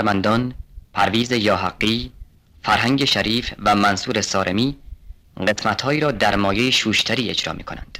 هنرمندان پرویز یاحقی، فرهنگ شریف و منصور سارمی قسمتهایی را در مایه شوشتری اجرا می کنند.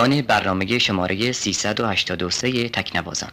پایان برنامه شماره 383 تکنوازان.